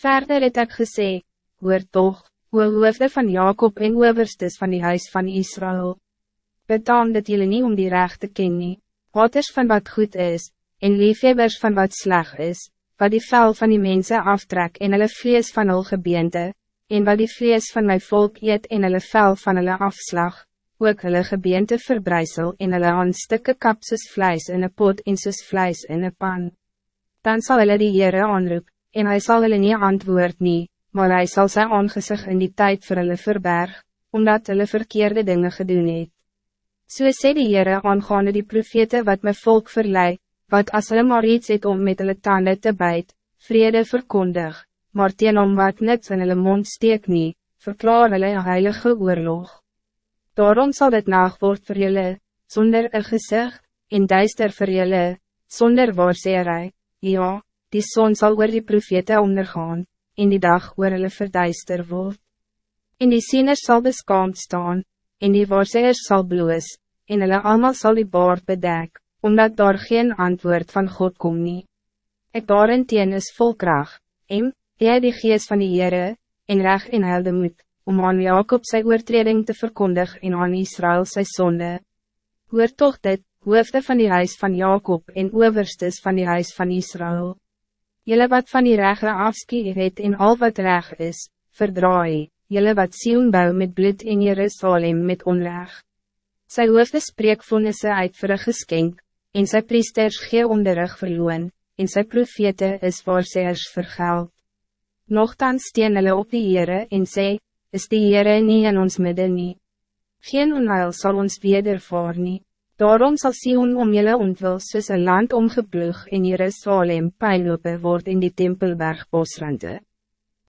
Verder het ek gesê, hoor toch, hoe hoofde van Jacob en overstes van die huis van Israël. Betaam dat jullie niet om die recht te ken nie, waters van wat goed is, en liefhebbers van wat sleg is, wat die vel van die mensen aftrek en hulle vlees van hul gebeente, en wat die vlees van mijn volk eet en hulle vel van hulle afslag, ook hulle gebeente verbrijzel en hulle aan stukke kap soos vlees in een pot en soos vlees in een pan. Dan zal hulle die Heere aanroep, en hij zal hulle nie antwoord nie, maar hij zal zijn aangezicht in die tijd voor hulle verberg, omdat hulle verkeerde dingen gedoen het. So sê die Heere aangaande die profete wat my volk verlei, wat as hulle maar iets het om met hulle tanden te bijt, vrede verkondig, maar teen om wat niks in hulle mond steek nie, verklaar hulle een heilige oorlog. Daarom zal dit nachtwoord voor julle, zonder een gezicht, en duister voor julle, zonder waarseerij, ja, die zon zal oor die profete ondergaan, en die dag oor hulle verduister word. En die sieners zal beskaamd staan, en die waarseers zal bloos, en hulle allemaal zal die baard bedek, omdat daar geen antwoord van God kom nie. Ek daarenteen is vol kracht, en, Jy die geest van die Heere, en reg en helde moed, om aan Jacob sy oortreding te verkondig en aan Israël sy sonde. Hoor toch dit, hoofde van die huis van Jacob en overstes van die huis van Israël. Jelle wat van die regre afskie het en al wat reg is, verdraai, jelle wat Sion bou met bloed in Jerusalem met onreg. Sy hoofde spreek vonnisse uit vir een geskenk, en sy priesters gee onderrig verloon, en sy profete is waar sy is vergeld. Nochtans steen hulle op die Heere en sê, is die Heere nie in ons midden nie. Geen onheil zal ons wedervaar nie. Daarom zal Sion om julle ontwil soos een land omgeploeg en Jerusalem pijnlope word in die tempelberg bosrande.